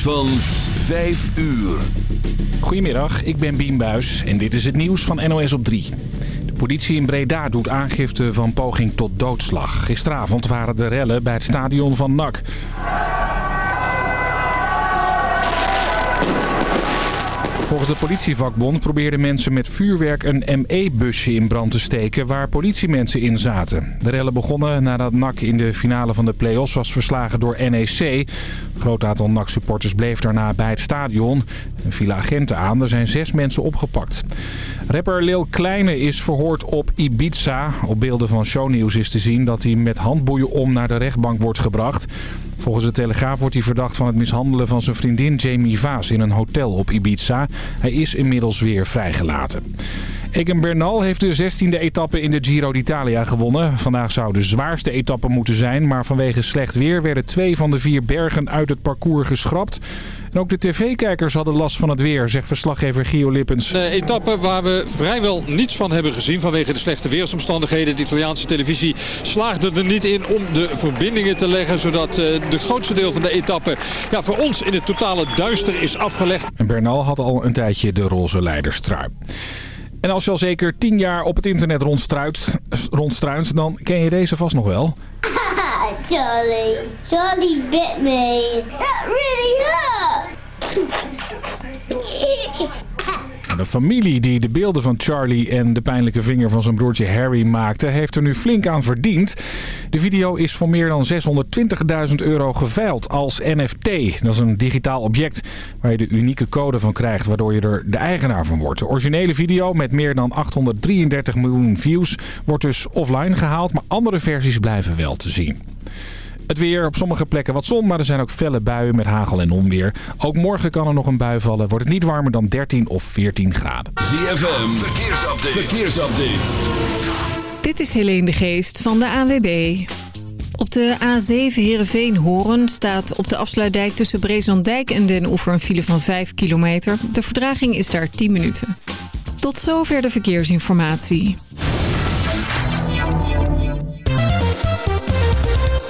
van 5 uur. Goedemiddag, ik ben Bien Buis en dit is het nieuws van NOS op 3. De politie in Breda doet aangifte van poging tot doodslag. Gisteravond waren de rellen bij het stadion van NAC. Volgens de politievakbond probeerden mensen met vuurwerk een ME-busje in brand te steken waar politiemensen in zaten. De rellen begonnen nadat NAC in de finale van de play-offs was verslagen door NEC. Een groot aantal NAC-supporters bleef daarna bij het stadion. Er vielen agenten aan, er zijn zes mensen opgepakt. Rapper Lil Kleine is verhoord op Ibiza. Op beelden van shownieuws is te zien dat hij met handboeien om naar de rechtbank wordt gebracht. Volgens de Telegraaf wordt hij verdacht van het mishandelen van zijn vriendin Jamie Vaas in een hotel op Ibiza. Hij is inmiddels weer vrijgelaten. Egan Bernal heeft de 16e etappe in de Giro d'Italia gewonnen. Vandaag zou de zwaarste etappe moeten zijn, maar vanwege slecht weer werden twee van de vier bergen uit het parcours geschrapt. En ook de tv-kijkers hadden last van het weer, zegt verslaggever Gio Lippens. Een etappe waar we vrijwel niets van hebben gezien vanwege de slechte weersomstandigheden. De Italiaanse televisie slaagde er niet in om de verbindingen te leggen, zodat eh, de grootste deel van de etappe ja, voor ons in het totale duister is afgelegd. En Bernal had al een tijdje de roze leiderstrui. En als je al zeker 10 jaar op het internet rondstruint, rondstruint, dan ken je deze vast nog wel. Charlie, Charlie bit me. That really hurt. De familie die de beelden van Charlie en de pijnlijke vinger van zijn broertje Harry maakte... heeft er nu flink aan verdiend. De video is voor meer dan 620.000 euro geveild als NFT. Dat is een digitaal object waar je de unieke code van krijgt... waardoor je er de eigenaar van wordt. De originele video met meer dan 833 miljoen views wordt dus offline gehaald... maar andere versies blijven wel te zien. Het weer, op sommige plekken wat zon, maar er zijn ook felle buien met hagel en onweer. Ook morgen kan er nog een bui vallen. Wordt het niet warmer dan 13 of 14 graden. ZFM, verkeersupdate. verkeersupdate. Dit is Helene de Geest van de AWB. Op de A7 Heerenveen-Horen staat op de afsluitdijk tussen Brezandijk en Den Oever een file van 5 kilometer. De verdraging is daar 10 minuten. Tot zover de verkeersinformatie.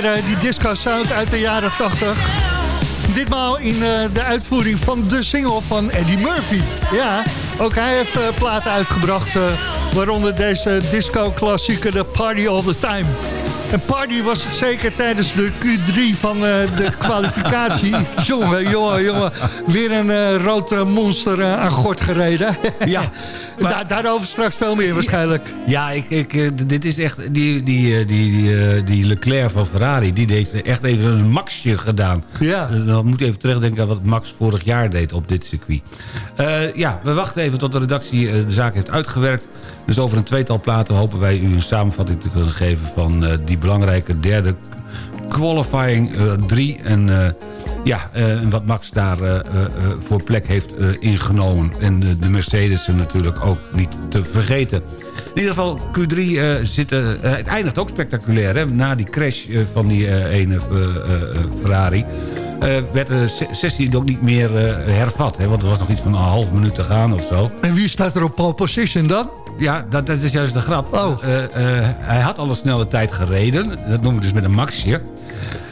Weer eh, die disco sound uit de jaren 80. Ditmaal in eh, de uitvoering van de single van Eddie Murphy. Ja, ook hij heeft eh, platen uitgebracht. waaronder deze disco-klassieker The Party All The Time. En party was het zeker tijdens de Q3 van de kwalificatie. jongen, jongen, jongen. Weer een eh, rood monster aan gort gereden. Ja, Daar, daarover straks veel meer waarschijnlijk. Ja, ik, ik, eh, dit is echt... Die, die, eh, die, die, eh, die Leclerc van Ferrari, die deed echt even een maxje gedaan. Ja. Dan moet je even terugdenken aan wat Max vorig jaar deed op dit circuit. Ja, we wachten even tot de redactie de zaak heeft uitgewerkt. Dus over een tweetal platen hopen wij u een samenvatting te kunnen geven... van die belangrijke derde qualifying 3. en ja, eh, en wat Max daar eh, eh, voor plek heeft ingenomen. En de Mercedes natuurlijk ook niet te vergeten. In ieder geval, Q3 eh, zit, het eindigt ook spectaculair. Hè? Na die crash van die ene Ferrari... werd de se- sessie ook niet meer hervat. Hè? Want er was nog iets van een half minuut te gaan of zo. En wie staat er op pole position dan? Ja, dat, dat is juist de grap. Oh. Hij had al een snelle tijd gereden. Dat noem ik dus met een maxje.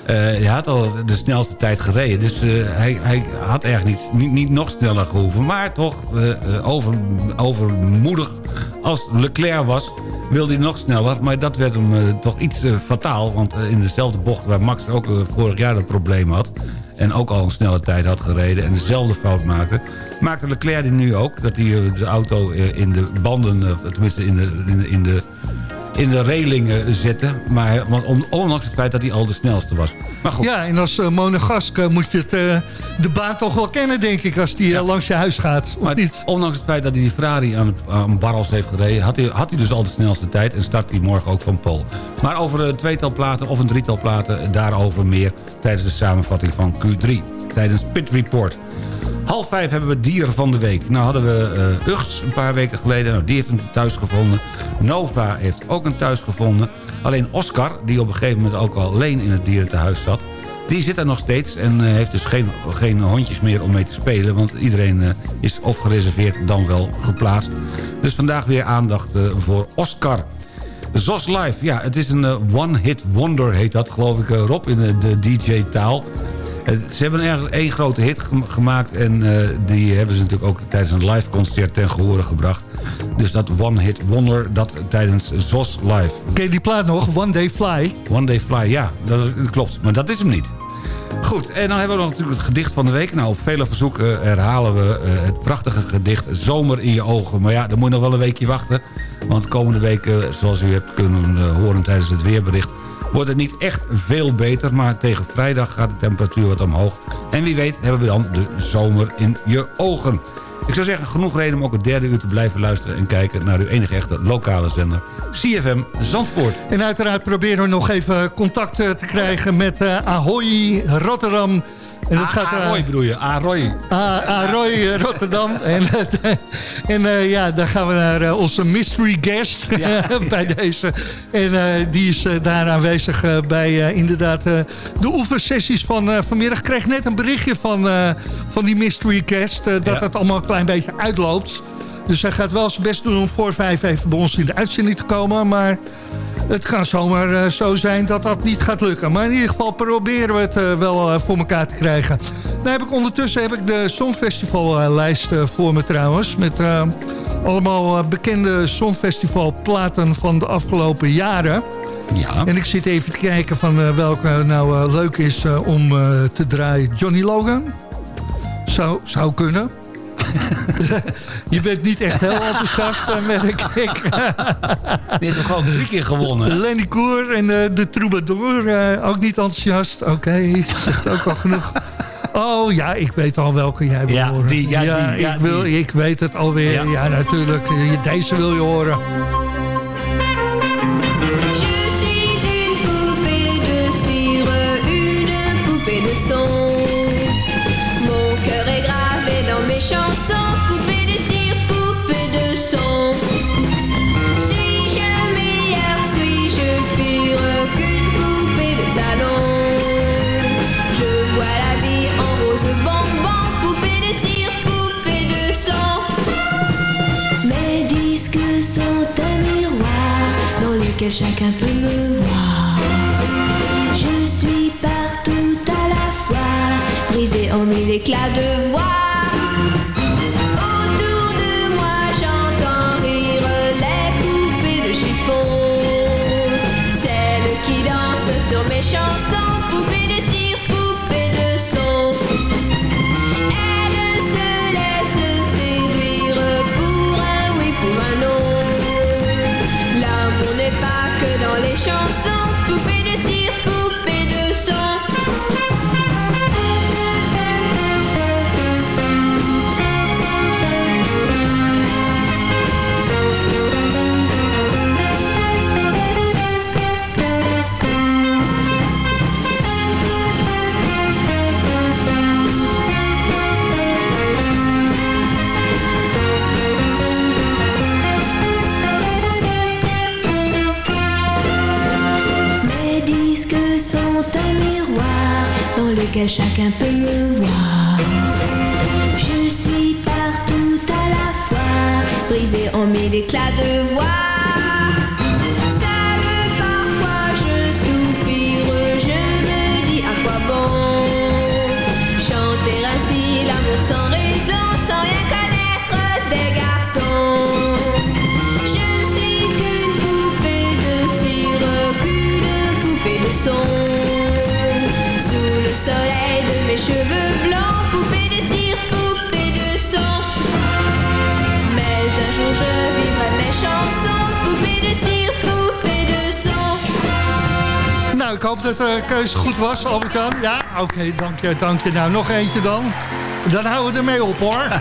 Eh, hij had al de snelste tijd gereden. Dus eh, hij, hij had eigenlijk niet, niet, niet nog sneller gehoeven. Maar toch, eh, over, overmoedig als Leclerc was... wilde hij nog sneller. Maar dat werd hem toch iets fataal. Want in dezelfde bocht waar Max ook vorig jaar dat probleem had... en ook al een snelle tijd had gereden en dezelfde fout maakte... maakte Leclerc die nu ook. Dat hij de auto in de banden, tenminste in in de, in de, in de reling eh, zette. Maar, want on- ondanks het feit dat hij al de snelste was. Maar goed, Ja, en als uh, monegask eh, moet je het, eh, de baan toch wel kennen, denk ik... als die eh, langs je huis gaat, of maar niet? ondanks het feit dat hij die Ferrari aan, aan barrels heeft gereden... Had hij, had hij dus al de snelste tijd en start hij morgen ook van Pol. Maar over een tweetal platen of een drietal platen... daarover meer tijdens de samenvatting van Q3. Tijdens Pit Report. Half vijf hebben we dier van de week. Nou hadden we uh, Ugts een paar weken geleden. Nou, die heeft een thuis gevonden. Nova heeft ook een thuis gevonden. Alleen Oscar, die op een gegeven moment ook al alleen in het dierentehuis zat... die zit er nog steeds en uh, heeft dus geen, geen hondjes meer om mee te spelen... want iedereen uh, is of gereserveerd dan wel geplaatst. Dus vandaag weer aandacht voor Oscar... ZOS Live, ja, het is een one-hit wonder, heet dat geloof ik, Rob, in de, de DJ-taal. Uh, ze hebben eigenlijk één grote hit gemaakt... en uh, die hebben ze natuurlijk ook tijdens een live concert ten gehore gebracht. Dus dat one-hit wonder, dat tijdens ZOS Live. Ken je die plaat nog? One Day Fly? One Day Fly, ja, dat, dat klopt. Maar dat is hem niet. Goed, en dan hebben we nog natuurlijk het gedicht van de week. Nou, op vele verzoek uh, herhalen we uh, het prachtige gedicht Zomer in je ogen. Maar ja, dan moet je nog wel een weekje wachten. Want komende week, uh, zoals u hebt kunnen horen tijdens het weerbericht... wordt het niet echt veel beter. Maar tegen vrijdag gaat de temperatuur wat omhoog. En wie weet hebben we dan de zomer in je ogen. Ik zou zeggen, genoeg reden om ook het derde uur te blijven luisteren... en kijken naar uw enige echte lokale zender, CFM Zandvoort. En uiteraard proberen we nog even contact te krijgen met uh, Ahoy Rotterdam... En dat gaat, Aroy bedoel je, Aroy. Aroy Rotterdam. en en uh, ja, daar gaan we naar uh, onze mystery guest ja. bij deze. En uh, die is daar aanwezig bij inderdaad de oefensessies van vanmiddag. Ik kreeg net een berichtje van, van die mystery guest... dat ja. het allemaal een klein beetje uitloopt. Dus hij gaat wel zijn best doen om voor vijf even bij ons in de uitzending te komen. Maar het kan zomaar eh, zo zijn dat dat niet gaat lukken. Maar in ieder geval proberen we het eh, wel eh, voor elkaar te krijgen. Dan heb ik ondertussen heb ik de Songfestivallijst voor me trouwens. Met allemaal bekende Songfestivalplaten van de afgelopen jaren. Ja. En ik zit even te kijken van welke nou leuk is om te draaien. Johnny Logan? Zou, zou kunnen. Je bent niet echt heel enthousiast, eh, merk ik. Heeft hem gewoon drie keer gewonnen. Lenny Koer en eh, de Troubadour, eh, ook niet enthousiast. Oké, zegt ook al genoeg. Oh ja, ik weet al welke jij wil Ja, horen. die, ja, die, ja, ik, wil, die. ik weet het alweer. Ja, Ja. natuurlijk. Je- Deze wil je horen. Chacun peut me voir. Je suis partout à la fois, brisée en mille éclats de voix. Autour de moi, lequel chacun peut me voir. Je suis partout à la fois, brisée en mille éclats de voix. Ik hoop dat de keuze goed was, Albert-Jan. Ja, oké, dank je, dank je. Nou, nog eentje dan. Dan houden we ermee op, hoor.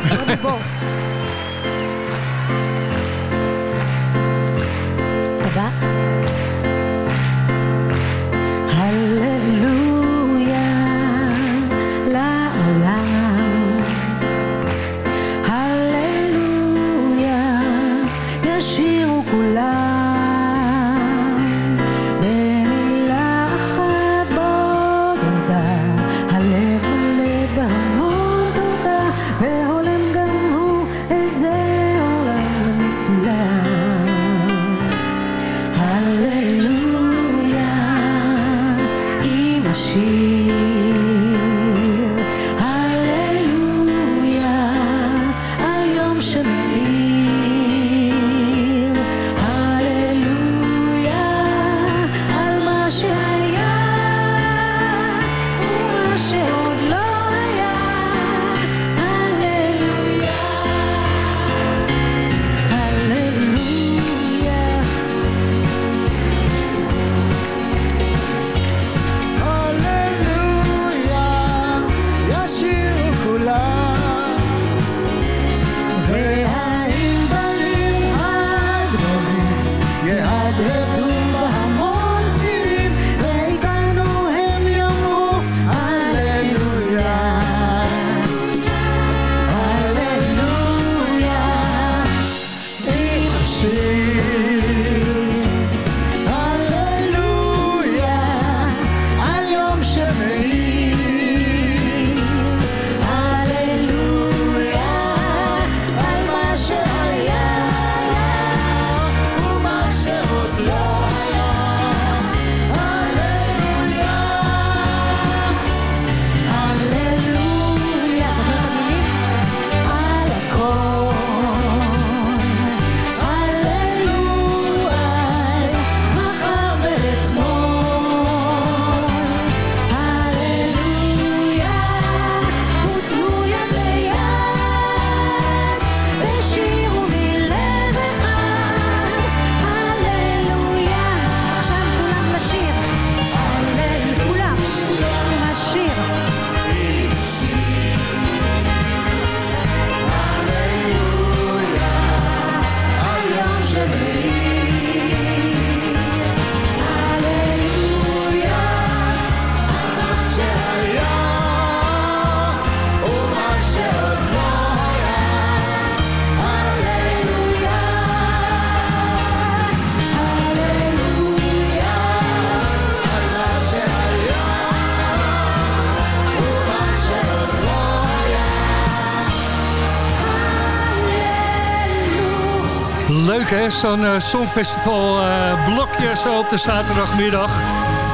zo'n uh, Songfestival uh, blokje zo op de zaterdagmiddag.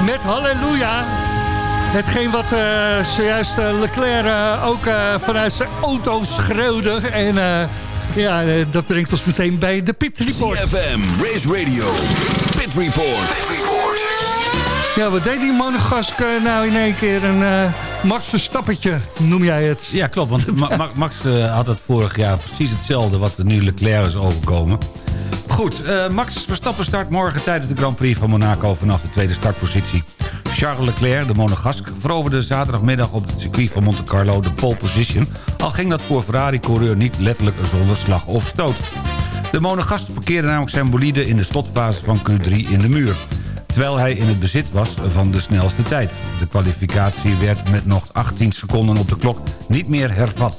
Met Halleluja. Hetgeen wat uh, zojuist Leclerc ook vanuit zijn auto schreeuwde. En ja, dat brengt ons meteen bij de Pit Report. CFM, Race Radio, Pit Report. Pit Report. Ja, wat deed die monogask nou in één keer? Een Max Verstappetje, noem jij het. Ja, klopt, want Ma Max had het vorig jaar precies hetzelfde... wat er nu Leclerc is overkomen. Goed, uh, Max Verstappen start morgen tijdens de Grand Prix van Monaco... vanaf de tweede startpositie. Charles Leclerc, de monegask, veroverde zaterdagmiddag op het circuit van Monte Carlo de pole position... al ging dat voor Ferrari-coureur niet letterlijk zonder slag of stoot. De monegask parkeerde namelijk zijn bolide in de slotfase van Q3 in de muur terwijl hij in het bezit was van de snelste tijd. De kwalificatie werd met nog 18 seconden op de klok niet meer hervat.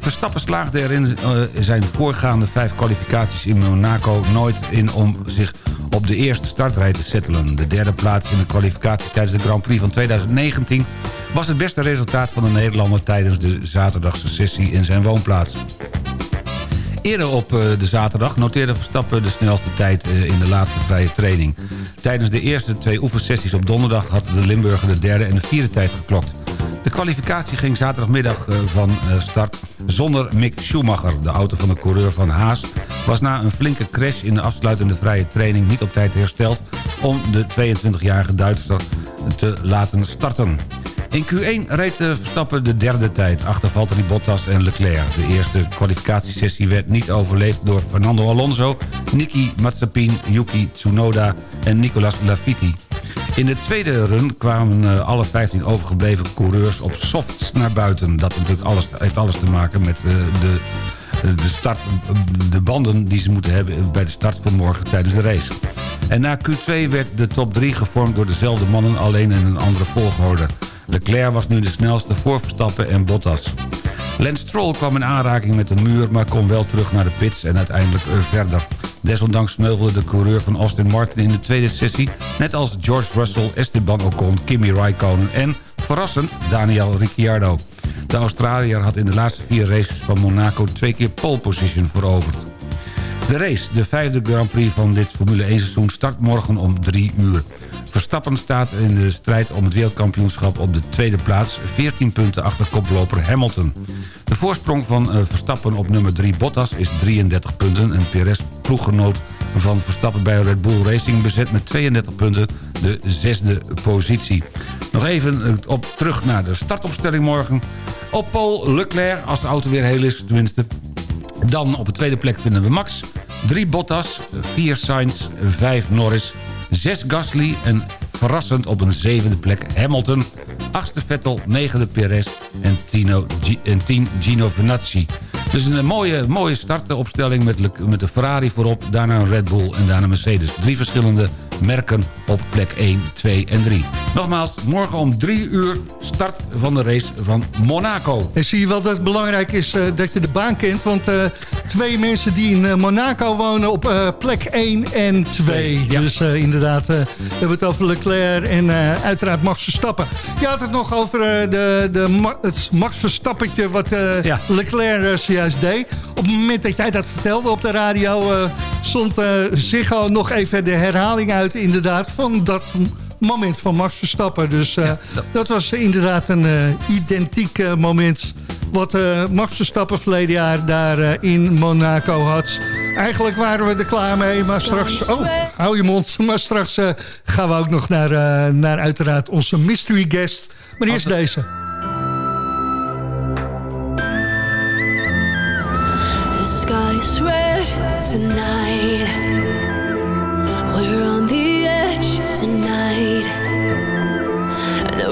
Verstappen slaagde erin uh, zijn voorgaande vijf kwalificaties in Monaco nooit in om zich op de eerste startrij te settelen. De derde plaats in de kwalificatie tijdens de Grand Prix van 2019 was het beste resultaat van de Nederlander tijdens de zaterdagse sessie in zijn woonplaats. Eerder op eh, de zaterdag noteerde Verstappen de snelste tijd eh, in de laatste vrije training. Tijdens de eerste twee oefensessies op donderdag had de Limburger de derde en de vierde tijd geklokt. De kwalificatie ging zaterdagmiddag eh, van start zonder Mick Schumacher. De auto van de coureur van Haas was na een flinke crash in de afsluitende vrije training niet op tijd hersteld om de 22-jarige Duitser te laten starten. In Q1 reed Verstappen de derde tijd achter Valtteri Bottas en Leclerc. De eerste kwalificatiesessie werd niet overleefd door Fernando Alonso... Niki Mazepin, Yuki Tsunoda en Nicolas Latifi. In de tweede run kwamen eh, alle 15 overgebleven coureurs op softs naar buiten. Dat natuurlijk alles, heeft alles te maken met eh, de, de, start, de banden die ze moeten hebben bij de start van morgen tijdens de race. En na Q2 werd de top 3 gevormd door dezelfde mannen, alleen in een andere volgorde. Leclerc was nu de snelste voor Verstappen en Bottas. Lance Stroll kwam in aanraking met de muur... maar kon wel terug naar de pits en uiteindelijk verder. Desondanks sneuvelde de coureur van Austin Martin in de tweede sessie... net als George Russell, Esteban Ocon, Kimi Raikkonen en, verrassend, Daniel Ricciardo. De Australiër had in de laatste vier races van Monaco twee keer pole position veroverd. De race, de vijfde Grand Prix van dit Formule 1 seizoen, start morgen om drie uur. Verstappen staat in de strijd om het wereldkampioenschap op de tweede plaats... 14 punten achter koploper Hamilton. De voorsprong van uh, Verstappen op nummer 3 Bottas is 33 punten... en Perez ploeggenoot van Verstappen bij Red Bull Racing bezet met 32 punten de zesde positie. Nog even eh, op, terug naar de startopstelling morgen. Op Paul Leclerc, als de auto weer heel is tenminste. Dan op de tweede plek vinden we Max. 3 Bottas, 4 Sainz, 5 Norris, 6 Gasly en verrassend op een zevende plek Hamilton. Achtste Vettel, negende Perez en, Tino, en tien Gino Venazzi. Dus een mooie, mooie startopstelling met, met de Ferrari voorop... daarna een Red Bull en daarna Mercedes. Drie verschillende merken op plek 1, 2 en 3. Nogmaals, morgen om 3 uur start van de race van Monaco. En zie je wel dat het belangrijk is uh, dat je de baan kent... want uh, twee mensen die in uh, Monaco wonen op plek 1 en 2. Ja. Dus inderdaad, we hebben het over Leclerc en uiteraard Max Verstappen. Je had het nog over de, de, het Max Verstappetje wat ja. Leclerc zojuist deed. Op het moment dat jij dat vertelde op de radio... stond Ziggo nog even de herhaling uit inderdaad van dat moment van Max Verstappen. Dus uh, dat was inderdaad een uh, identiek uh, moment... wat Max Verstappen verleden jaar daar in Monaco had. Eigenlijk waren we er klaar mee, maar straks... Oh, hou je mond. Maar straks gaan we ook nog naar, naar uiteraard onze mystery guest. Maar eerst deze. The sky's red tonight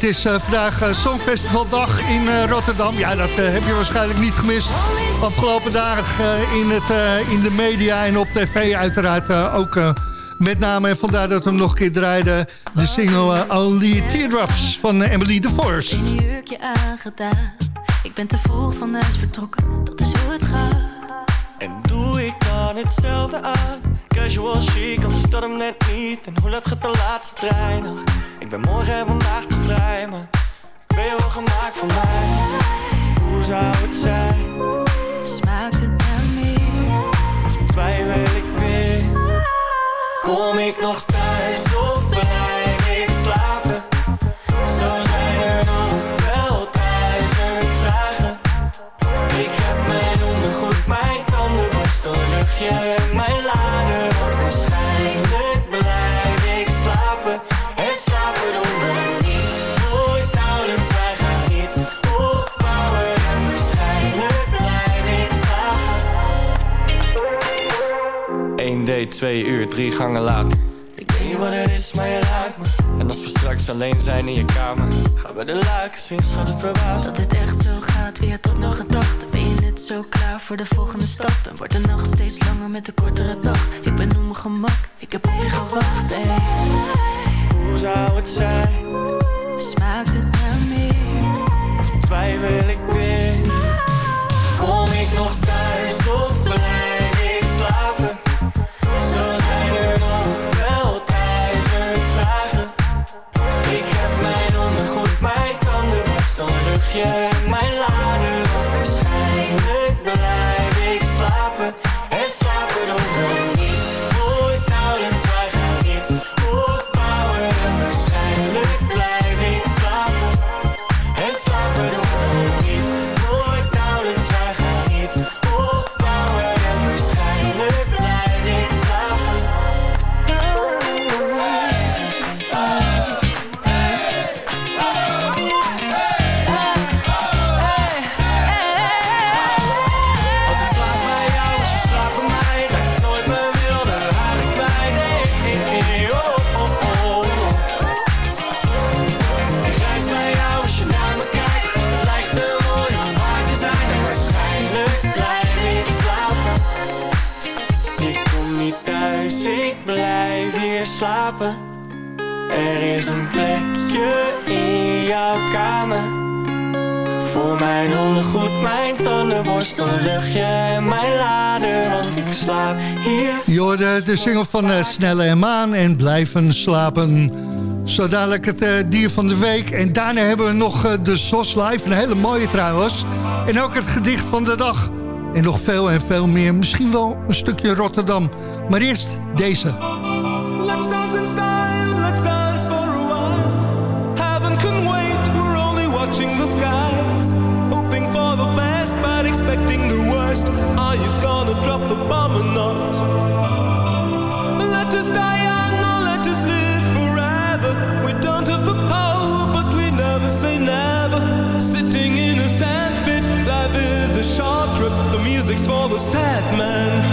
Het is eh, vandaag uh, Songfestivaldag in eh, Rotterdam. Ja, dat eh, heb je waarschijnlijk niet gemist. Afgelopen dagen eh, in, het, eh, in de media en op tv uiteraard eh, ook eh, met name. En vandaar dat we hem nog een keer draaiden. De single eh, Only Teardrops van eh, Emily de Force. een jurkje aangedaan. Ik ben te vroeg van huis vertrokken, dat is hoe het gaat. En doe ik dan hetzelfde aan Casual chic, anders dat hem net niet En hoe laat gaat de laatste trein nog? Ik ben morgen en vandaag nog vrij Maar ben je wel gemaakt voor mij? Hoe zou het zijn? Smaakt het naar meer? Of twijfel ik weer? Kom ik nog thuis of blijf ik slapen? Zo zijn er nog wel duizend vragen Ik heb mijn ondergoed, mijn tandenborstel, luchtje slapen En slapen doen we niet Nooit nauwelijks, wij gaan iets opbouwen En waarschijnlijk blijf ik slapen Eén date, twee uur, drie gangen later Ik weet niet wat het is, maar je raakt me En als we straks alleen zijn in je kamer Gaan we de luiken zien, schat het verbaasd Dat het echt zo gaat, wie had dat nog gedacht? Ben je net zo klaar voor de volgende stap? En wordt de nacht steeds langer met de kortere dag? Ik ben op mijn gemak, ik heb op gewacht, ey. Hoe zou het zijn? Smaakt het naar meer? Of twijfel ik weer? Plekje in jouw kamer voor mijn ondergoed, mijn tandenborstel, luchtje en mijn lader, want ik slaap hier. Je hoorde de single van eh, Snelle en Maan en Blijven Slapen. Zo dadelijk het eh, dier van de week. En daarna hebben we nog eh, de SOS Live, een hele mooie trouwens. En ook het gedicht van de dag. En nog veel en veel meer. Misschien wel een stukje Rotterdam. Maar eerst deze. Let's dance style, the? Let us die young or let us live forever. We don't have the power, but we never say never. Sitting in a sandpit, life is a short trip. The music's for the sad man.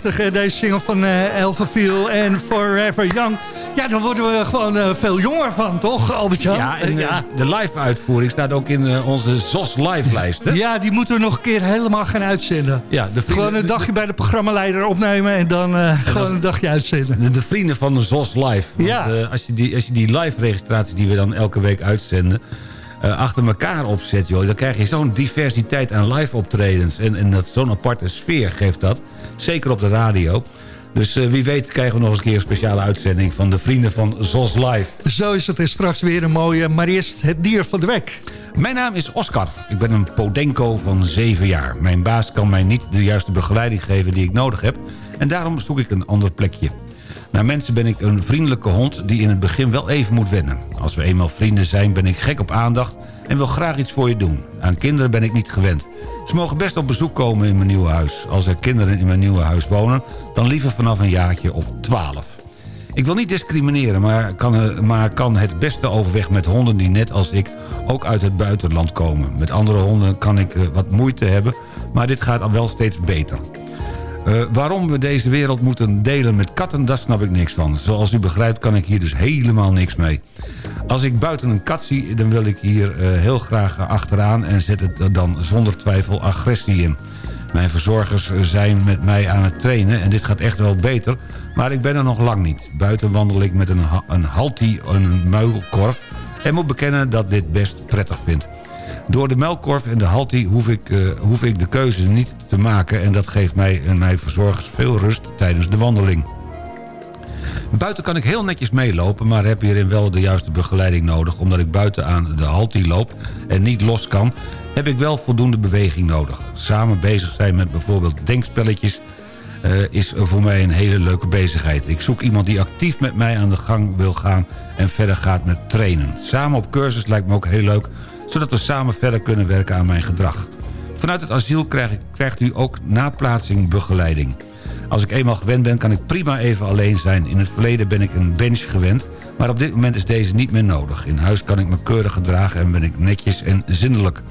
Prachtig, hè, deze single van Elfenviel en Forever Young. Ja, daar worden we gewoon eh, veel jonger van, toch, Albert-Jan? Ja, en ja. eh, de live-uitvoering staat ook in onze ZOS Live-lijst. Ja, die moeten we nog een keer helemaal gaan uitzenden. Ja, de vrienden, Gewoon een dagje bij de programmaleider opnemen en dan gewoon een dagje uitzenden. de, de vrienden van de ZOS Live. Want, Ja. als, je die, als je die live-registraties die we dan elke week uitzenden... eh, achter elkaar opzet, joh, dan krijg je zo'n diversiteit aan live-optredens. En, en dat zo'n aparte sfeer geeft dat. Zeker op de radio. Dus eh, wie weet krijgen we nog eens een keer een speciale uitzending... van de vrienden van ZOS Live. Zo is het en straks weer een mooie, maar eerst het dier van de week. Mijn naam is Oscar. Ik ben een Podenco van 7 jaar. Mijn baas kan mij niet de juiste begeleiding geven die ik nodig heb... en daarom zoek ik een ander plekje. Naar mensen ben ik een vriendelijke hond die in het begin wel even moet wennen. Als we eenmaal vrienden zijn ben ik gek op aandacht en wil graag iets voor je doen. Aan kinderen ben ik niet gewend. Ze mogen best op bezoek komen in mijn nieuwe huis. Als er kinderen in mijn nieuwe huis wonen, dan liever vanaf een jaartje of 12. Ik wil niet discrimineren, maar kan, er- maar kan het beste overweg met honden die net als ik ook uit het buitenland komen. Met andere honden kan ik eh, wat moeite hebben, maar dit gaat wel steeds beter. Eh, waarom we deze wereld moeten delen met katten, daar snap ik niks van. Zoals u begrijpt kan ik hier dus helemaal niks mee. Als ik buiten een kat zie, dan wil ik hier eh, heel graag achteraan... en zet er dan zonder twijfel agressie in. Mijn verzorgers zijn met mij aan het trainen en dit gaat echt wel beter... maar ik ben er nog lang niet. Buiten wandel ik met een, ha- een halti, een muilkorf... en moet bekennen dat dit best prettig vind. Door de melkkorf en de halti hoef ik, eh, hoef ik de keuze niet te maken... en dat geeft mij en mijn verzorgers veel rust tijdens de wandeling. Buiten kan ik heel netjes meelopen, maar heb hierin wel de juiste begeleiding nodig... omdat ik buiten aan de halti loop en niet los kan... heb ik wel voldoende beweging nodig. Samen bezig zijn met bijvoorbeeld denkspelletjes... eh, is voor mij een hele leuke bezigheid. Ik zoek iemand die actief met mij aan de gang wil gaan... en verder gaat met trainen. Samen op cursus lijkt me ook heel leuk... zodat we samen verder kunnen werken aan mijn gedrag. Vanuit het asiel krijg ik, krijgt u ook na plaatsing begeleiding. Als ik eenmaal gewend ben, kan ik prima even alleen zijn. In het verleden ben ik een bench gewend, maar op dit moment is deze niet meer nodig. In huis kan ik me keurig gedragen en ben ik netjes en zindelijk.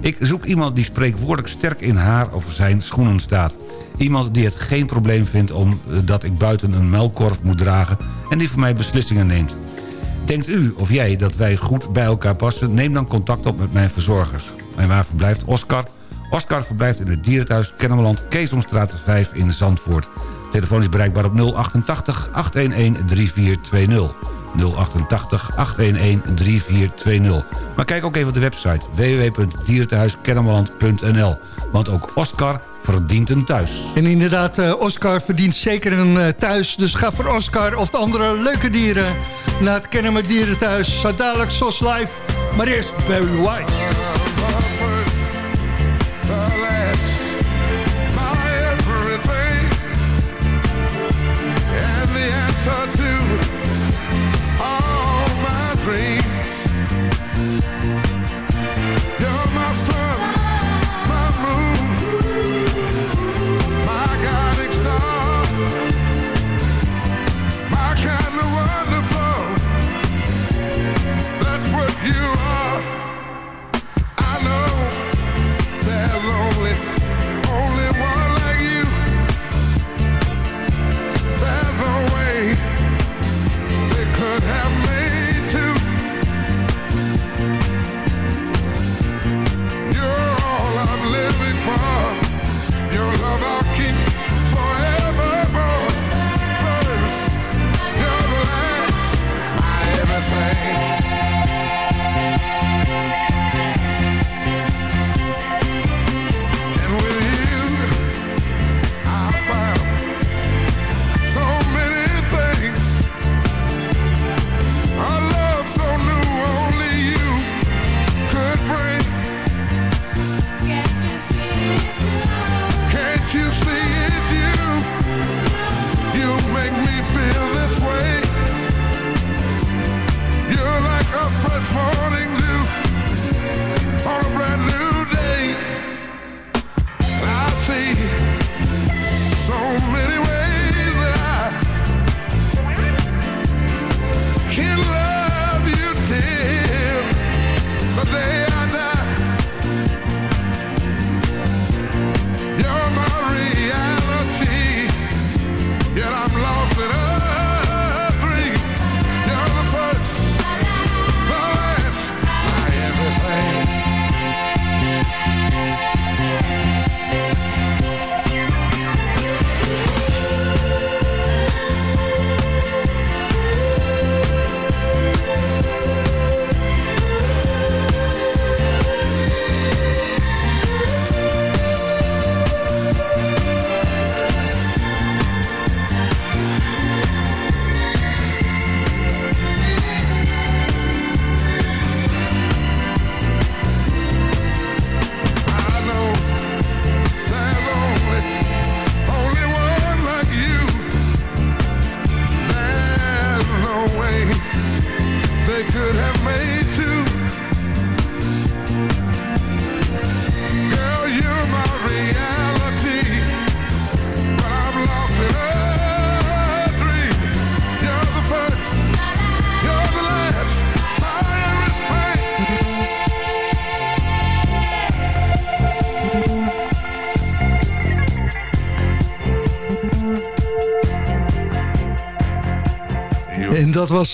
Ik zoek iemand die spreekwoordelijk sterk in haar of zijn schoenen staat. Iemand die het geen probleem vindt omdat ik buiten een muilkorf moet dragen... en die voor mij beslissingen neemt. Denkt u of jij dat wij goed bij elkaar passen? Neem dan contact op met mijn verzorgers. En waar verblijft Oscar? Oscar verblijft in het dierenthuis Kennemerland... Keesomstraat 5 in Zandvoort. Telefoon is bereikbaar op 088 811 3420. 088 811 3420. Maar kijk ook even op de website www.dierentehuiskennemerland.nl. Want ook Oscar verdient een thuis. En inderdaad, eh, Oscar verdient zeker een eh, thuis. Dus ga voor Oscar of de andere leuke dieren naar het Kennemer Dierenthuis. Zo dadelijk SOS Live, maar eerst Barry White. have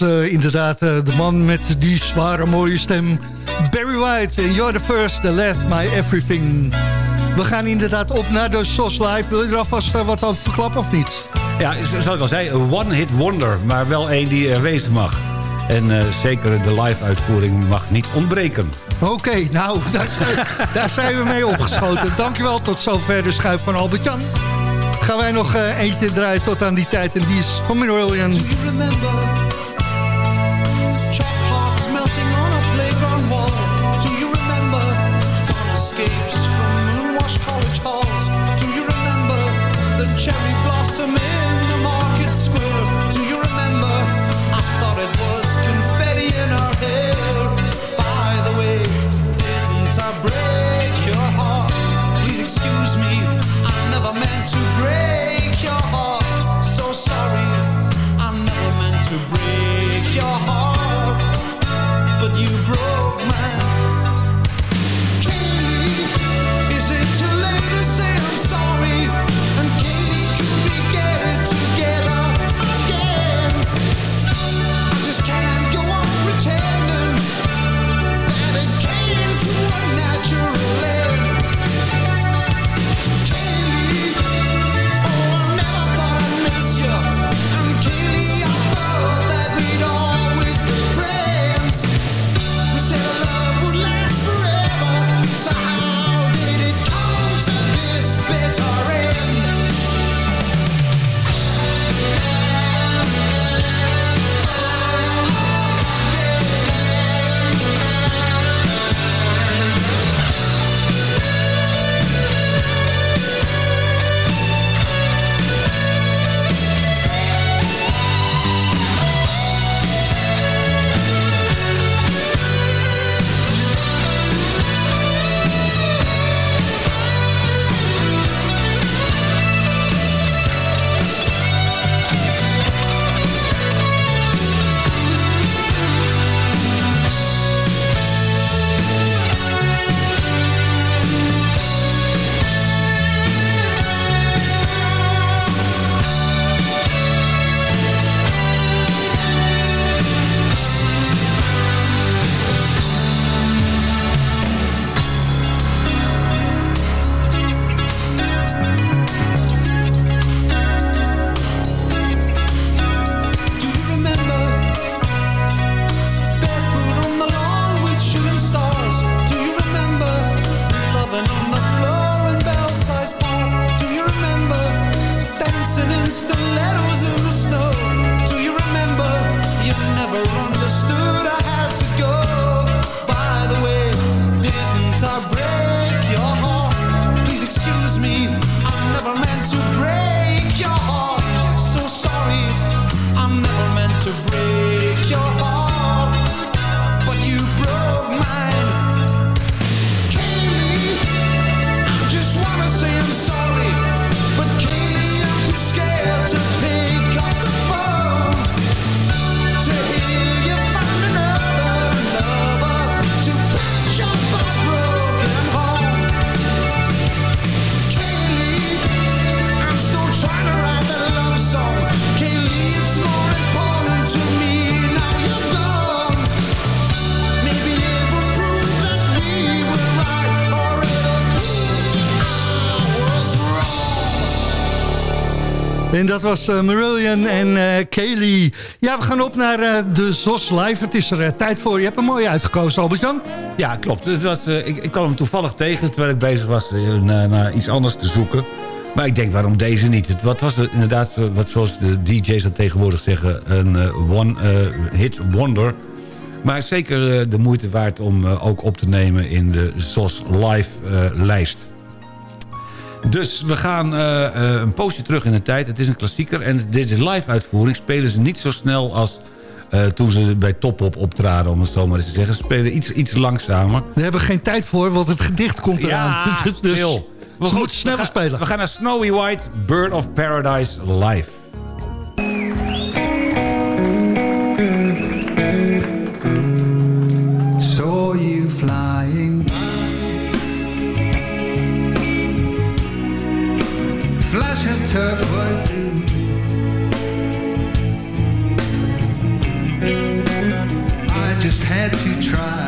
inderdaad eh, de man met die zware mooie stem. Barry White, en you're the first, the last, my everything. We gaan inderdaad op naar de SOS Live. Wil je er alvast eh, wat over verklappen of niet? Ja, zoals ik al zei, een one-hit wonder. Maar wel één die er wezen mag. En eh, zeker de live-uitvoering mag niet ontbreken. Oké, nou, daar zijn, daar zijn we mee opgeschoten. Dankjewel, tot zover de schuif van Albert-Jan. Gaan wij nog eh, eentje draaien tot aan die tijd. En die is van Marillion. En dat was eh, Marillion en eh Kaylee. Ja, we gaan op naar eh, de ZOS Live. Het is er tijd voor. Je hebt hem mooi uitgekozen, Albert-Jan. Ja, klopt. Het was, ik, ik kwam hem toevallig tegen terwijl ik bezig was naar, iets anders te zoeken. Maar ik denk, waarom deze niet? Het, wat was het inderdaad, wat zoals de DJ's dat tegenwoordig zeggen... een eh, one-hit wonder. Maar zeker de moeite waard om ook op te nemen in de ZOS Live-lijst. Dus we gaan eh, eh, een poosje terug in de tijd. Het is een klassieker en deze live-uitvoering spelen ze niet zo snel als... eh, toen ze bij Topop optraden, om het zo maar eens te zeggen. Ze spelen iets, iets langzamer. We hebben geen tijd voor, want het gedicht komt eraan. Ja, dus stil. we Goed, moeten sneller spelen. We gaan naar Snowy White, Bird of Paradise live. took what you I just had to try.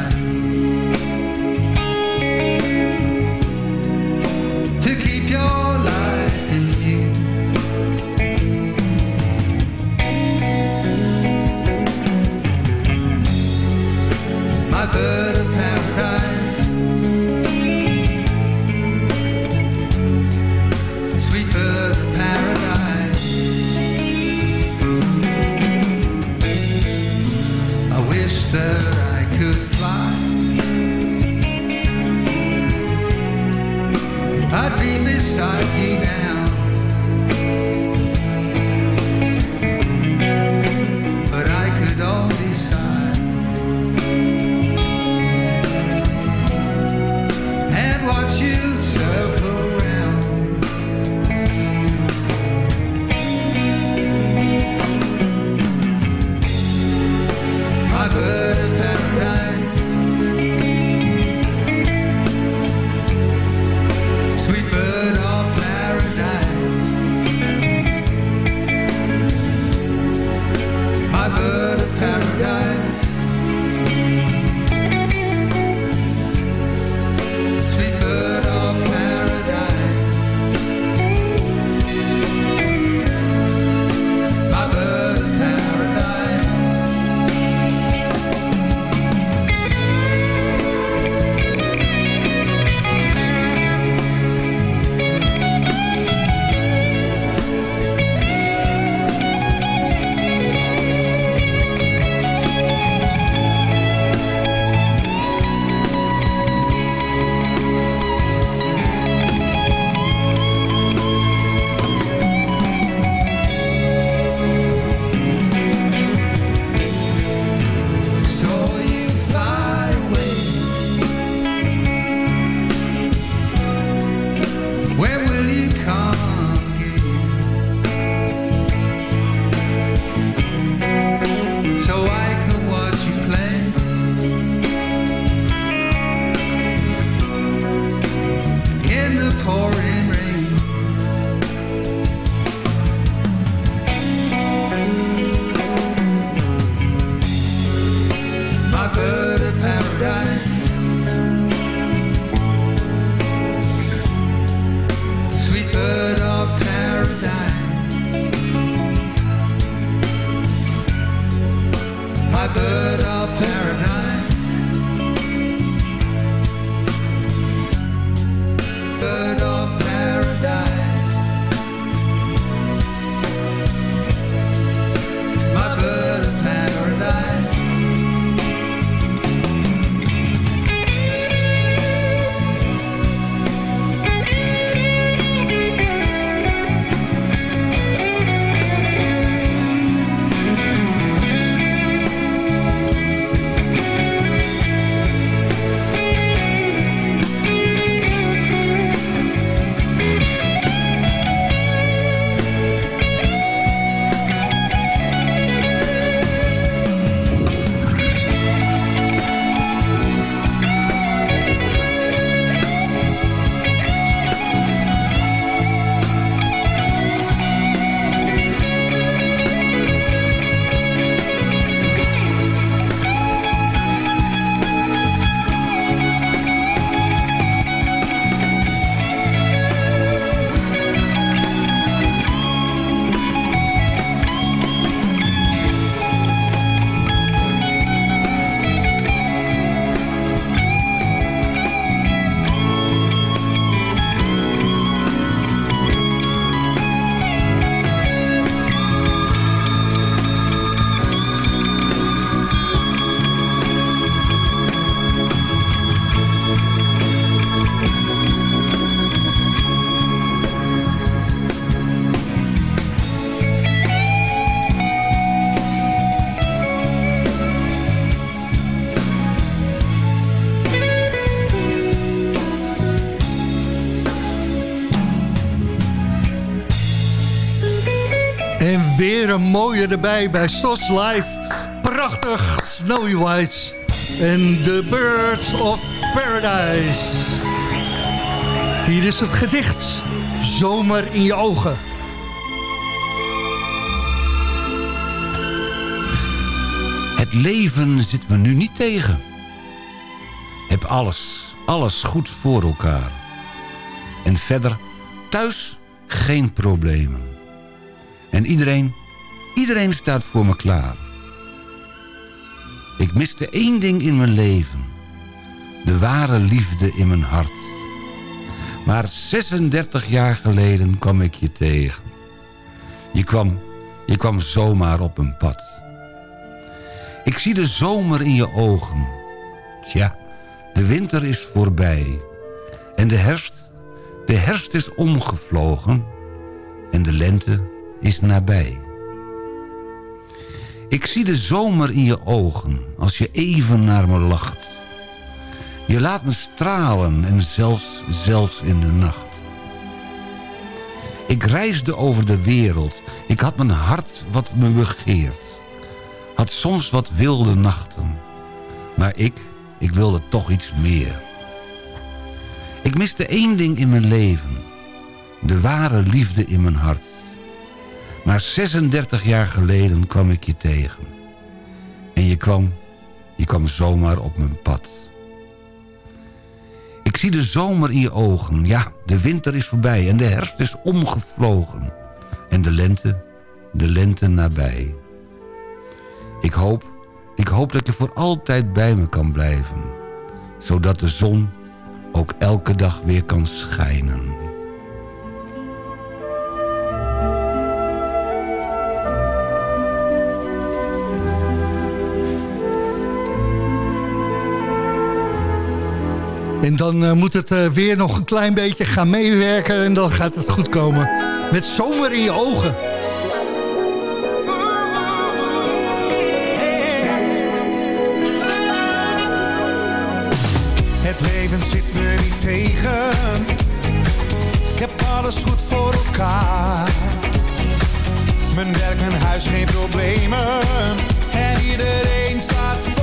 Een mooie erbij bij SOS Live. Prachtig, Snowy Whites. En The Birds of Paradise. Hier is het gedicht. Zomer in je ogen. Het leven zit me nu niet tegen. Heb alles, alles goed voor elkaar. En verder, thuis geen problemen. En iedereen, iedereen staat voor me klaar. Ik miste één ding in mijn leven. De ware liefde in mijn hart. Maar 36 jaar geleden kwam ik je tegen. Je kwam, je kwam zomaar op een pad. Ik zie de zomer in je ogen. Tja, de winter is voorbij. En de herfst, de herfst is omgevlogen. En de lente is nabij. Ik zie de zomer in je ogen als je even naar me lacht. Je laat me stralen en zelfs, zelfs in de nacht. Ik reisde over de wereld. Ik had mijn hart wat me begeert. Had soms wat wilde nachten. Maar ik, ik wilde toch iets meer. Ik miste één ding in mijn leven. De ware liefde in mijn hart. Maar 36 jaar geleden kwam ik je tegen. En je kwam, je kwam zomaar op mijn pad. Ik zie de zomer in je ogen. Ja, de winter is voorbij en de herfst is omgevlogen. En de lente, de lente nabij. Ik hoop, ik hoop dat je voor altijd bij me kan blijven. Zodat de zon ook elke dag weer kan schijnen. En dan eh, moet het eh, weer nog een klein beetje gaan meewerken en dan gaat het goed komen. Met zomer in je ogen. Het leven zit me niet tegen. Ik heb alles goed voor elkaar. Mijn werk, mijn huis, geen problemen. En iedereen staat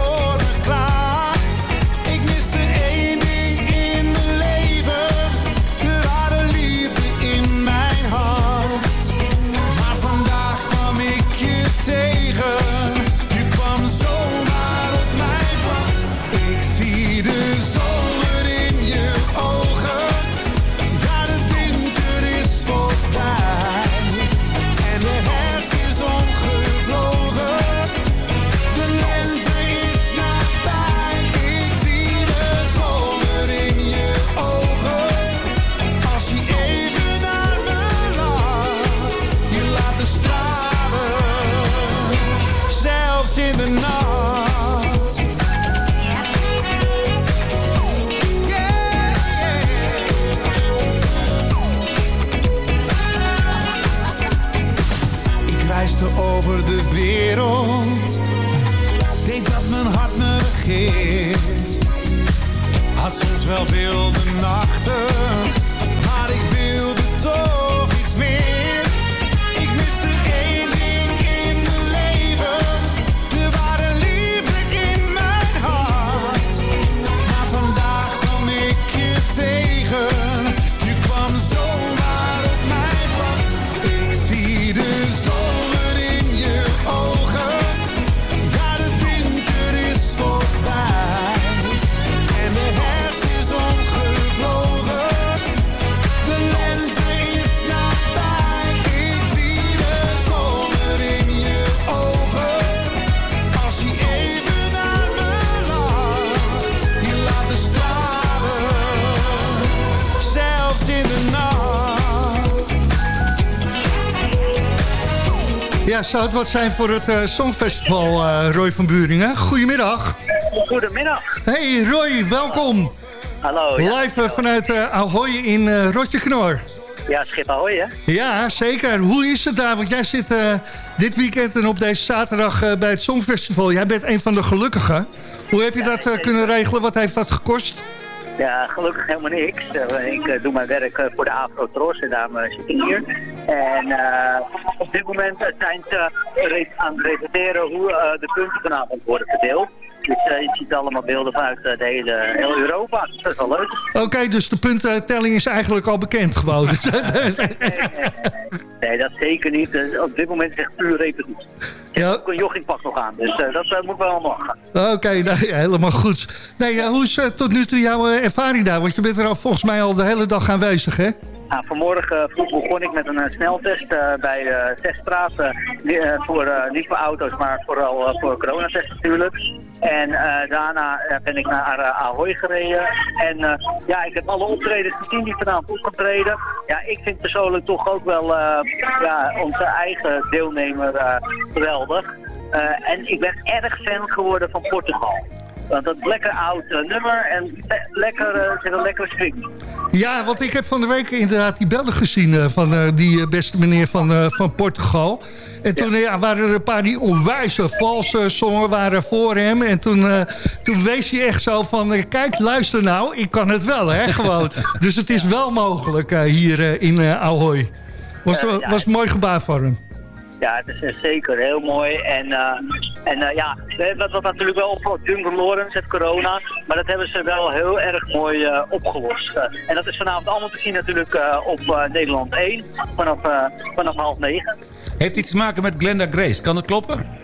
zou het wat zijn voor het eh, Songfestival, eh, Roy van Buringen? Goedemiddag. Goedemiddag. Hey Roy, welkom. Hallo. Live eh, vanuit Ahoy in Rotjeknor. Ja, schip ahoy, hè? Ja, zeker. Hoe is het daar? Want jij zit dit weekend en op deze zaterdag bij het Songfestival. Jij bent een van de gelukkigen. Hoe heb je dat kunnen regelen? Wat heeft dat gekost? Ja, gelukkig helemaal niks. Eh, Ik eh, doe mijn werk eh, voor de Afro-Tros en daarom zit hier. En op dit moment zijn ze aan het presenteren hoe de punten vanavond worden verdeeld. Dus je ziet allemaal beelden vanuit eh, de hele, heel Europa. Dus dat is wel leuk. Oké, dus de puntentelling is eigenlijk al bekend gewoon. Nee, dat zeker niet. Eh, op dit moment is het echt puur repetitie. Ik heb ook een joggingpak nog aan, dus eh, dat moet wel allemaal gaan. Oké, nou, ja, helemaal goed. Nee, hoe is tot nu toe jouw ervaring daar? Want je bent er al volgens mij al de hele dag aanwezig, hè? Nou, vanmorgen vroeg begon ik met een eh, sneltest eh, bij de teststraat. eh, eh, voor, eh, niet voor auto's, maar vooral eh, voor coronatest natuurlijk. En eh, daarna eh, ben ik naar eh, Ahoy gereden. En eh, ja, ik heb alle optredens gezien die vanavond opgetreden. Ja, ik vind persoonlijk toch ook wel eh, ja, onze eigen deelnemer eh, geweldig. Eh, en ik ben erg fan geworden van Portugal. Want dat is lekker oud eh, nummer en le- lekker, uh, zit een lekker swing. Ja, want ik heb van de week inderdaad die beelden gezien eh, van eh, die eh, beste meneer van, eh, van Portugal. En toen eh, ja, waren er een paar die onwijze valse zongen waren voor hem. En toen, eh, toen wees hij echt zo van, eh, kijk, luister nou, ik kan het wel, hè, gewoon. dus het is wel mogelijk eh, hier eh, in eh Ahoy. Was, Eh, ja. was een mooi gebaar voor hem. Ja, het is eh, zeker heel mooi. En, eh, en eh, ja, eh, wat, wat natuurlijk wel opvalt, Duncan Lawrence, het corona. Maar dat hebben ze wel heel erg mooi opgelost. En dat is vanavond allemaal te zien natuurlijk op Nederland 1 vanaf, vanaf half negen. Heeft iets te maken met Glenda Grace? Kan dat kloppen?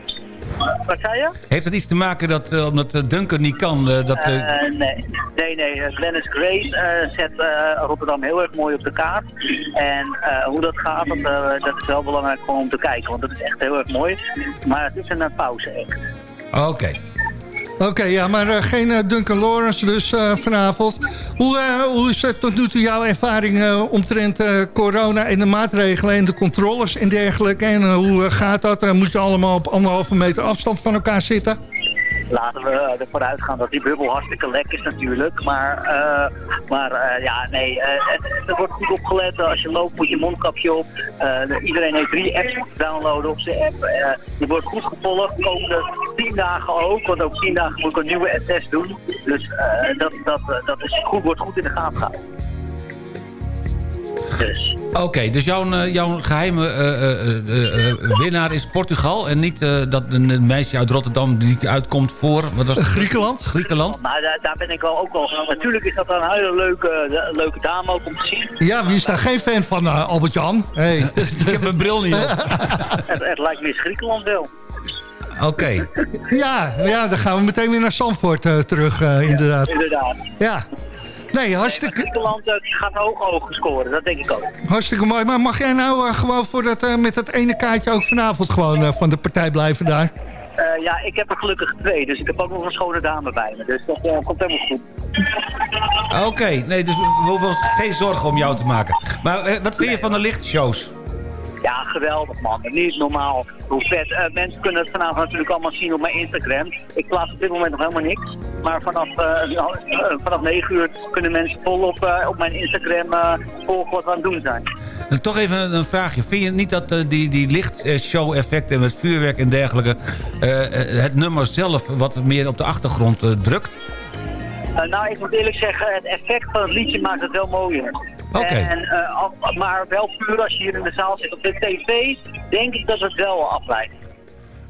Wat zei je? Heeft het iets te maken dat, eh, omdat eh, Duncan niet kan... eh, dat, nee, nee, nee. Glennis Grace zet Rotterdam heel erg mooi op de kaart. En hoe dat gaat, dat, dat is wel belangrijk om te kijken. Want dat is echt heel erg mooi. Maar het is een uh, pauze act. Oké. Oké, ja, maar eh, geen eh, Duncan Lawrence dus eh, vanavond. Hoe, hoe is het tot nu toe jouw ervaring omtrent corona en de maatregelen en de controles en dergelijke? En hoe gaat dat? Moet je allemaal op anderhalve meter afstand van elkaar zitten? Laten we eh, ervoor uitgaan dat die bubbel hartstikke lek is natuurlijk. Maar, eh, maar eh, ja, nee, eh, er wordt goed opgelet. Als je loopt moet je mondkapje op. Eh, iedereen heeft drie apps moeten downloaden op zijn app. Eh je wordt goed gevolgd. Komende tien dagen ook. Want ook tien dagen moet ik een nieuwe test doen. Dus eh, dat, dat, eh, dat is goed, wordt goed in de gaten gehouden. Dus. Oké, dus jouw, eh, jouw geheime eh, eh, eh, eh, winnaar is Portugal... en niet eh, dat een, meisje uit Rotterdam die uitkomt voor... Wat was het? Griekenland? Griekenland? Maar daar, daar ben ik wel ook wel van. Natuurlijk is dat een hele leuke, leuke dame ook om te zien. Ja, wie is daar geen fan van, eh, Albert-Jan? Hey. Ik heb mijn bril niet op. Het, het lijkt me eens Griekenland wel. Oké. Ja, ja, dan gaan we meteen weer naar Zandvoort eh, terug, eh, inderdaad. Inderdaad. Ja. Nee, hartstikke, Griekenland eh, gaat hoog ogen scoren, dat denk ik ook. hartstikke mooi. Maar mag jij nou eh, gewoon voor dat, eh, met dat ene kaartje ook vanavond gewoon eh, van de partij blijven daar? Eh, ja, ik heb er gelukkig twee, dus ik heb ook nog een schone dame bij me. Dus dat eh, komt helemaal goed. Oké, nee, dus we hoeven ons geen zorgen om jou te maken. Maar wat vind je van de lichtshows? Ja, geweldig man. Niet normaal hoe vet. Eh, mensen kunnen het vanavond natuurlijk allemaal zien op mijn Instagram. Ik plaats op dit moment nog helemaal niks. Maar vanaf, eh, vanaf 9 uur kunnen mensen volop op mijn Instagram volgen wat we aan het doen zijn. Toch even een, vraagje. Vind je niet dat die, die lichtshow-effecten met vuurwerk en dergelijke... het nummer zelf wat meer op de achtergrond drukt? Nou, ik moet eerlijk zeggen, het effect van het liedje maakt het wel mooier. Oké. En, eh, maar wel puur als je hier in de zaal zit op de tv, denk ik dat het wel afleidt.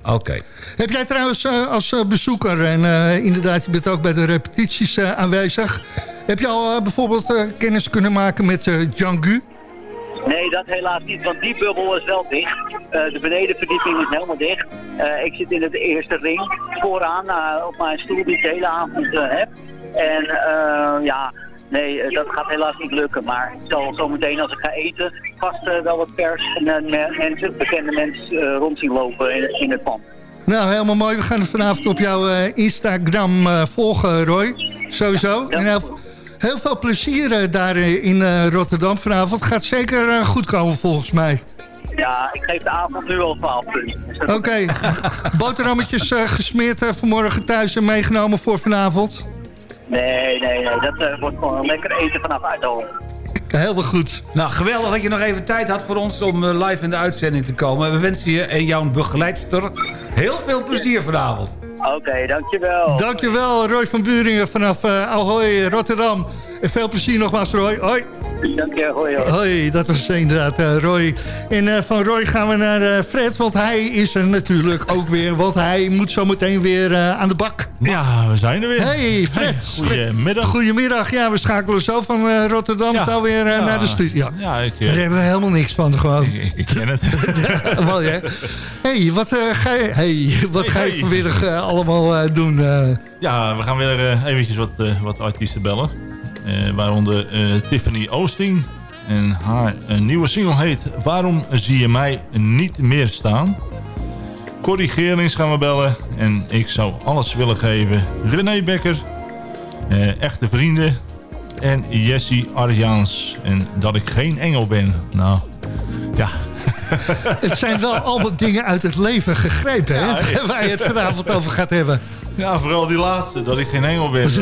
Oké. Heb jij trouwens eh, als eh, bezoeker, en inderdaad, je bent ook bij de repetities aanwezig... heb je al bijvoorbeeld kennis kunnen maken met Django? Nee, dat helaas niet, want die bubbel is wel dicht. De benedenverdieping is helemaal dicht. Ik zit in de eerste ring vooraan op mijn stoel die ik de hele avond heb. En ja, nee, eh, dat gaat helaas niet lukken. Maar ik zal zo meteen als ik ga eten vast eh, wel wat pers en eh, me- mensen, bekende mensen rond zien lopen in, in het pand. Nou, helemaal mooi. We gaan het vanavond op jouw Instagram volgen, Roy. Sowieso. En heel, heel veel plezier daar in Rotterdam vanavond. Gaat zeker goed komen volgens mij. Ja, ik geef de avond nu al 12 punten. Dus dat- Oké. Boterhammetjes gesmeerd vanmorgen thuis en meegenomen voor vanavond. Nee, nee, nee, dat eh, wordt gewoon lekker eten vanaf Eindhoven. Heel goed. Nou, geweldig dat je nog even tijd had voor ons om eh, live in de uitzending te komen. We wensen je en jouw begeleidster heel veel plezier vanavond. Oké, dankjewel. Dankjewel, Roy van Buringen vanaf eh Ahoy, Rotterdam. En veel plezier nogmaals, Roy. Hoi. Dank je, hoi hoi. Hoi, dat was inderdaad eh, Roy. En eh, van Roy gaan we naar eh, Fred, want hij is er natuurlijk ook weer. Want hij moet zo meteen weer eh, aan de bak. Ja, we zijn er weer. Hey Fred. goedemiddag. Goedemiddag. Ja, we schakelen zo van eh, Rotterdam zo weer eh, Ja. naar de studio. Ja, ik, eh, Daar hebben we helemaal niks van gewoon. ik, ik ken het. Mooi hè? hey, wat, eh, ga je, hey, wat ga je hey. vanmiddag allemaal eh, doen? eh? Ja, we gaan weer eventjes wat, eh, wat artiesten bellen. Eh, waaronder eh, Tiffany Oosting. En haar eh, nieuwe single heet Waarom zie je mij niet meer staan? Corrie Geerlings gaan we bellen. En ik zou alles willen geven. René Becker. eh, echte vrienden. En Jessie Arjaans. En dat ik geen engel ben. Nou, ja. het zijn wel allemaal dingen uit het leven gegrepen, hè? Ja, ja. Waar je het vanavond over gaat hebben. Ja, vooral die laatste, dat ik geen engel ben.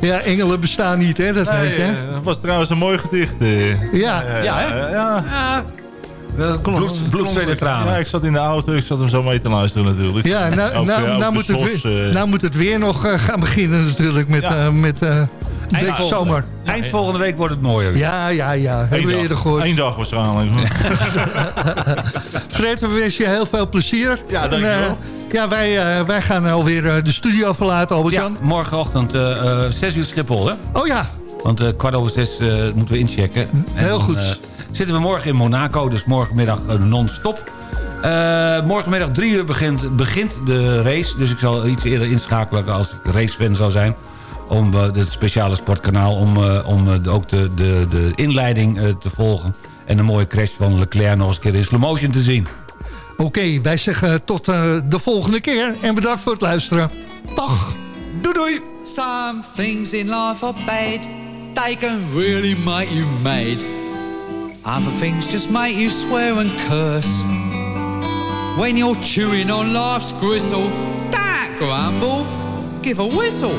Ja, engelen bestaan niet, hè? Dat Nee, weet je. eh, dat was trouwens een mooi gedicht. eh. Ja. Ja, hè? ja. Bloed, bloed, en tranen. Ja, ik zat in de auto, ik zat hem zo mee te luisteren natuurlijk. Ja, nou, nou, nou, moet het weer, eh, nou moet het weer nog gaan beginnen natuurlijk met, Ja. eh, met Eind volgende- zomer. Eind volgende week wordt het mooier. Ja, ja, ja. één Hebben we dag. eerder gehoord. Eén dag waarschijnlijk. Fred, we wensen je heel veel plezier. Ja, En, dankjewel. eh, ja, wij, eh, wij gaan alweer eh, de studio verlaten, Ja, Albert-Jan. morgenochtend eh, eh, 6 uur Schiphol, hè? Oh ja, Want eh, kwart over zes eh, moeten we inchecken. En Heel dan, goed. zitten we morgen in Monaco, dus morgenmiddag non-stop. Eh, morgenmiddag drie uur begint, begint de race. Dus ik zal iets eerder inschakelen als ik racefan zou zijn. Om eh, het speciale sportkanaal, om, eh, om eh, ook de, de, de inleiding eh, te volgen. En een mooie crash van Leclerc nog eens een keer in slow motion te zien. oké. wij zeggen tot eh, de volgende keer. En bedankt voor het luisteren. Dag. Doei doei! Some things in life are bad. They can really make you mad. Other things just make you swear and curse. When you're chewing on life's gristle, don't grumble, give a whistle.